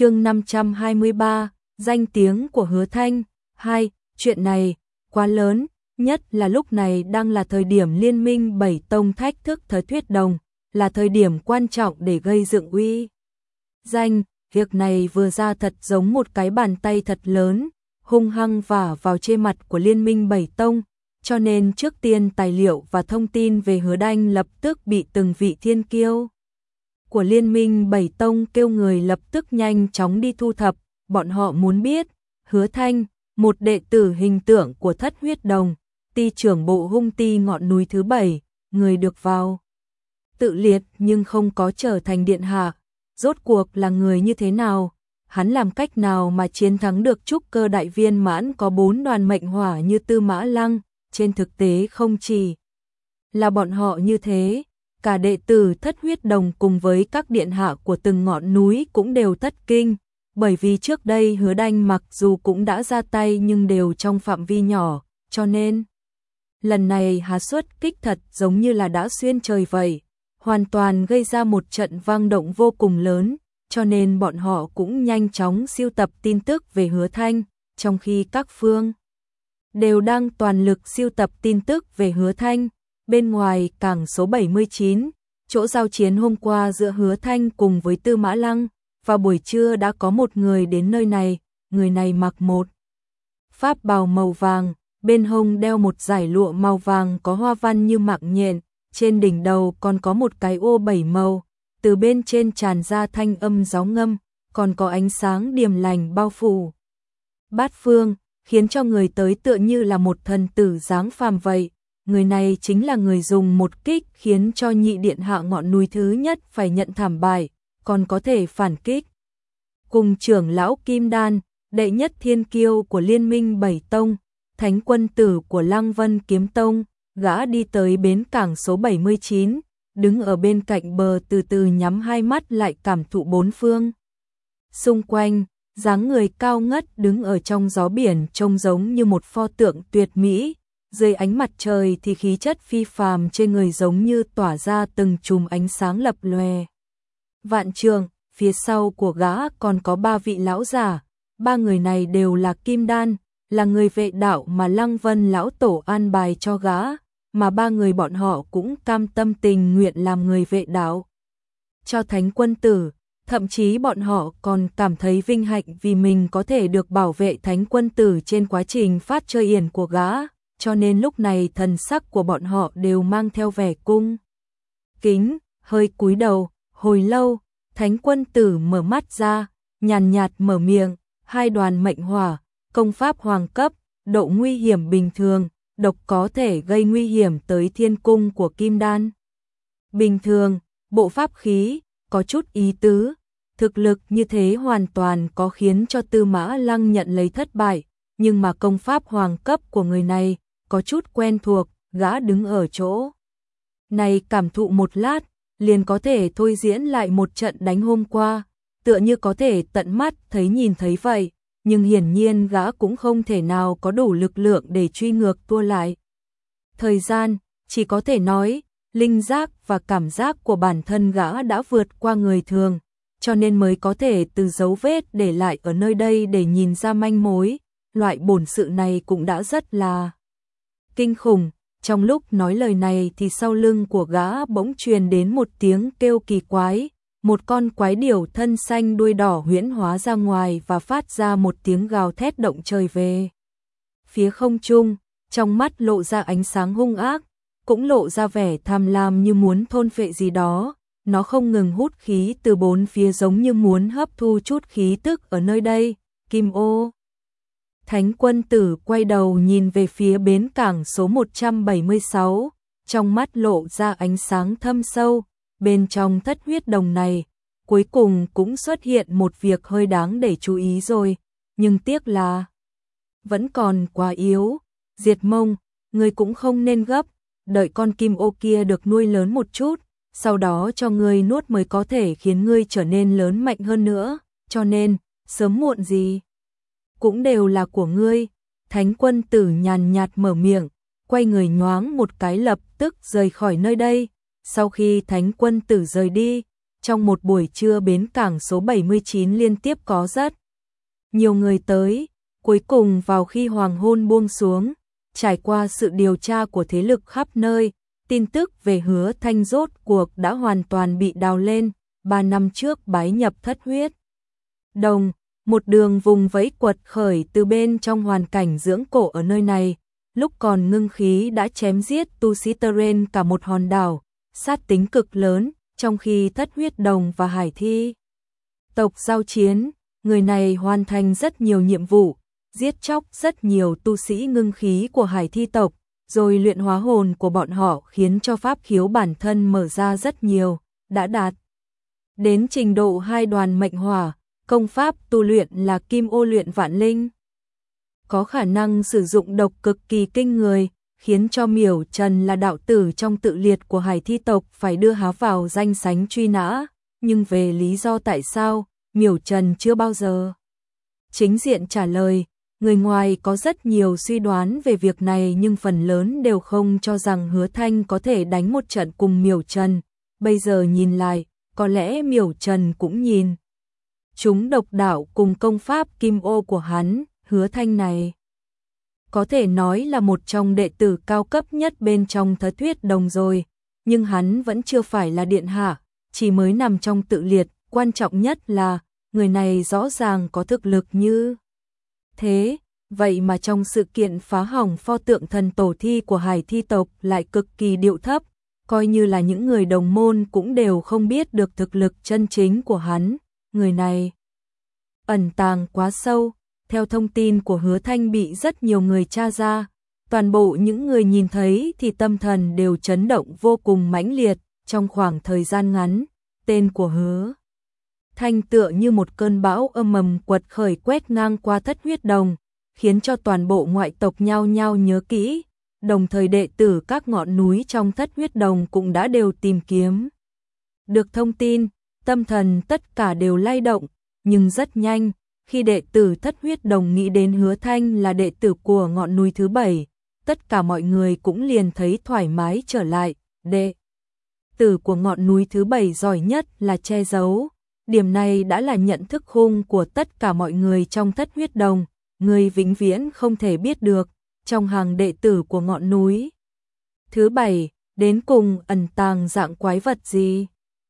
chương 523, danh tiếng của hứa thanh. Hai, chuyện này, quá lớn, nhất là lúc này đang là thời điểm liên minh bảy tông thách thức thời thuyết đồng, là thời điểm quan trọng để gây dựng uy. Danh, việc này vừa ra thật giống một cái bàn tay thật lớn, hung hăng vả vào trên mặt của liên minh bảy tông, cho nên trước tiên tài liệu và thông tin về hứa đanh lập tức bị từng vị thiên kiêu của liên minh bảy tông kêu người lập tức nhanh chóng đi thu thập, bọn họ muốn biết, hứa thanh, một đệ tử hình tượng của thất huyết đồng, ti trưởng bộ hung ti ngọn núi thứ bảy, người được vào. Tự liệt nhưng không có trở thành điện hạ, rốt cuộc là người như thế nào, hắn làm cách nào mà chiến thắng được trúc cơ đại viên mãn có bốn đoàn mệnh hỏa như tư mã lăng, trên thực tế không chỉ là bọn họ như thế, cả đệ tử thất huyết đồng cùng với các điện hạ của từng ngọn núi cũng đều thất kinh, bởi vì trước đây hứa đanh mặc dù cũng đã ra tay nhưng đều trong phạm vi nhỏ, cho nên lần này há xuất kích thật giống như là đã xuyên trời vậy, hoàn toàn gây ra một trận vang động vô cùng lớn, cho nên bọn họ cũng nhanh chóng siêu tập tin tức về hứa thanh, trong khi các phương đều đang toàn lực siêu tập tin tức về hứa thanh, bên ngoài cảng số 79, chỗ giao chiến hôm qua giữa hứa thanh cùng với tư mã lăng, vào buổi trưa đã có một người đến nơi này, người này mặc một pháp bào màu vàng, bên hông đeo một giải lụa màu vàng có hoa văn như mạng nhện, trên đỉnh đầu còn có một cái ô bảy màu, từ bên trên tràn ra thanh âm gió ngâm, còn có ánh sáng điềm lành bao phủ. Bát phương, khiến cho người tới tựa như là một thần tử dáng phàm vậy. Người này chính là người dùng một kích khiến cho nhị điện hạ ngọn núi thứ nhất phải nhận thảm bại, còn có thể phản kích. Cùng trưởng lão Kim Đan, đệ nhất thiên kiêu của liên minh Bảy Tông, thánh quân tử của Lăng Vân Kiếm Tông, gã đi tới bến cảng số 79, đứng ở bên cạnh bờ từ từ nhắm hai mắt lại cảm thụ bốn phương. Xung quanh, dáng người cao ngất đứng ở trong gió biển trông giống như một pho tượng tuyệt mỹ, dưới ánh mặt trời thì khí chất phi phàm trên người giống như tỏa ra từng chùm ánh sáng lập lòe. Vạn trường, phía sau của gã còn có ba vị lão giả, ba người này đều là kim đan, là người vệ đạo mà Lăng Vân lão tổ an bài cho gã, mà ba người bọn họ cũng cam tâm tình nguyện làm người vệ đạo. Cho thánh quân tử, thậm chí bọn họ còn cảm thấy vinh hạnh vì mình có thể được bảo vệ thánh quân tử trên quá trình phát chơi yển của gã, cho nên lúc này thần sắc của bọn họ đều mang theo vẻ cung. Kính, hơi cúi đầu, hồi lâu, thánh quân tử mở mắt ra, nhàn nhạt mở miệng, hai đoàn mệnh hỏa, công pháp hoàng cấp, độ nguy hiểm bình thường, độc có thể gây nguy hiểm tới thiên cung của kim đan. Bình thường, bộ pháp khí, có chút ý tứ, thực lực như thế hoàn toàn có khiến cho tư mã lăng nhận lấy thất bại, nhưng mà công pháp hoàng cấp của người này có chút quen thuộc, gã đứng ở chỗ. Này cảm thụ một lát, liền có thể thôi diễn lại một trận đánh hôm qua, tựa như có thể tận mắt thấy nhìn thấy vậy, nhưng hiển nhiên gã cũng không thể nào có đủ lực lượng để truy ngược tua lại. Thời gian, chỉ có thể nói, linh giác và cảm giác của bản thân gã đã vượt qua người thường, cho nên mới có thể từ dấu vết để lại ở nơi đây để nhìn ra manh mối, loại bổn sự này cũng đã rất là kinh khủng. Trong lúc nói lời này thì sau lưng của gã bỗng truyền đến một tiếng kêu kỳ quái, một con quái điểu thân xanh đuôi đỏ huyễn hóa ra ngoài và phát ra một tiếng gào thét động trời về. Phía không trung, trong mắt lộ ra ánh sáng hung ác, cũng lộ ra vẻ tham lam như muốn thôn phệ gì đó, nó không ngừng hút khí từ bốn phía giống như muốn hấp thu chút khí tức ở nơi đây, Kim ô. Thánh quân tử quay đầu nhìn về phía bến cảng số 176, trong mắt lộ ra ánh sáng thâm sâu, bên trong thất huyết đồng này, cuối cùng cũng xuất hiện một việc hơi đáng để chú ý rồi, nhưng tiếc là vẫn còn quá yếu, diệt mông, người cũng không nên gấp, đợi con kim ô kia được nuôi lớn một chút, sau đó cho ngươi nuốt mới có thể khiến ngươi trở nên lớn mạnh hơn nữa, cho nên, sớm muộn gì, cũng đều là của ngươi. Thánh quân tử nhàn nhạt mở miệng, quay người nhoáng một cái lập tức rời khỏi nơi đây. Sau khi thánh quân tử rời đi, trong một buổi trưa bến cảng số 79 liên tiếp có rất nhiều người tới, cuối cùng vào khi hoàng hôn buông xuống, trải qua sự điều tra của thế lực khắp nơi, tin tức về hứa thanh rốt cuộc đã hoàn toàn bị đào lên, ba năm trước bái nhập thất huyết. Đồng, một đường vùng vẫy quật khởi từ bên trong hoàn cảnh dưỡng cổ ở nơi này, lúc còn ngưng khí đã chém giết tu sĩ Teren cả một hòn đảo, sát tính cực lớn, trong khi thất huyết đồng và hải thi. Tộc giao chiến, người này hoàn thành rất nhiều nhiệm vụ, giết chóc rất nhiều tu sĩ ngưng khí của hải thi tộc, rồi luyện hóa hồn của bọn họ khiến cho pháp khiếu bản thân mở ra rất nhiều, đã đạt đến trình độ hai đoàn mệnh hỏa, công pháp tu luyện là kim ô luyện vạn linh. Có khả năng sử dụng độc cực kỳ kinh người, khiến cho miểu trần là đạo tử trong tự liệt của hải thi tộc phải đưa há vào danh sánh truy nã, nhưng về lý do tại sao, miểu trần chưa bao giờ. Chính diện trả lời, người ngoài có rất nhiều suy đoán về việc này nhưng phần lớn đều không cho rằng hứa thanh có thể đánh một trận cùng miểu trần, bây giờ nhìn lại, có lẽ miểu trần cũng nhìn. Chúng độc đạo cùng công pháp kim ô của hắn, hứa thanh này. Có thể nói là một trong đệ tử cao cấp nhất bên trong thất thuyết đồng rồi, nhưng hắn vẫn chưa phải là điện hạ, chỉ mới nằm trong tự liệt, quan trọng nhất là người này rõ ràng có thực lực như thế, vậy mà trong sự kiện phá hỏng pho tượng thần tổ thi của hải thi tộc lại cực kỳ điệu thấp, coi như là những người đồng môn cũng đều không biết được thực lực chân chính của hắn, người này ẩn tàng quá sâu, theo thông tin của hứa thanh bị rất nhiều người tra ra, toàn bộ những người nhìn thấy thì tâm thần đều chấn động vô cùng mãnh liệt trong khoảng thời gian ngắn, tên của hứa. Thanh tựa như một cơn bão âm mầm quật khởi quét ngang qua thất huyết đồng, khiến cho toàn bộ ngoại tộc nhau nhau nhớ kỹ, đồng thời đệ tử các ngọn núi trong thất huyết đồng cũng đã đều tìm kiếm. Được thông tin, tâm thần tất cả đều lay động, nhưng rất nhanh, khi đệ tử thất huyết đồng nghĩ đến hứa thanh là đệ tử của ngọn núi thứ bảy, tất cả mọi người cũng liền thấy thoải mái trở lại, đệ tử của ngọn núi thứ bảy giỏi nhất là che giấu. Điểm này đã là nhận thức khung của tất cả mọi người trong thất huyết đồng, người vĩnh viễn không thể biết được, trong hàng đệ tử của ngọn núi. Thứ bảy, đến cùng ẩn tàng dạng quái vật gì?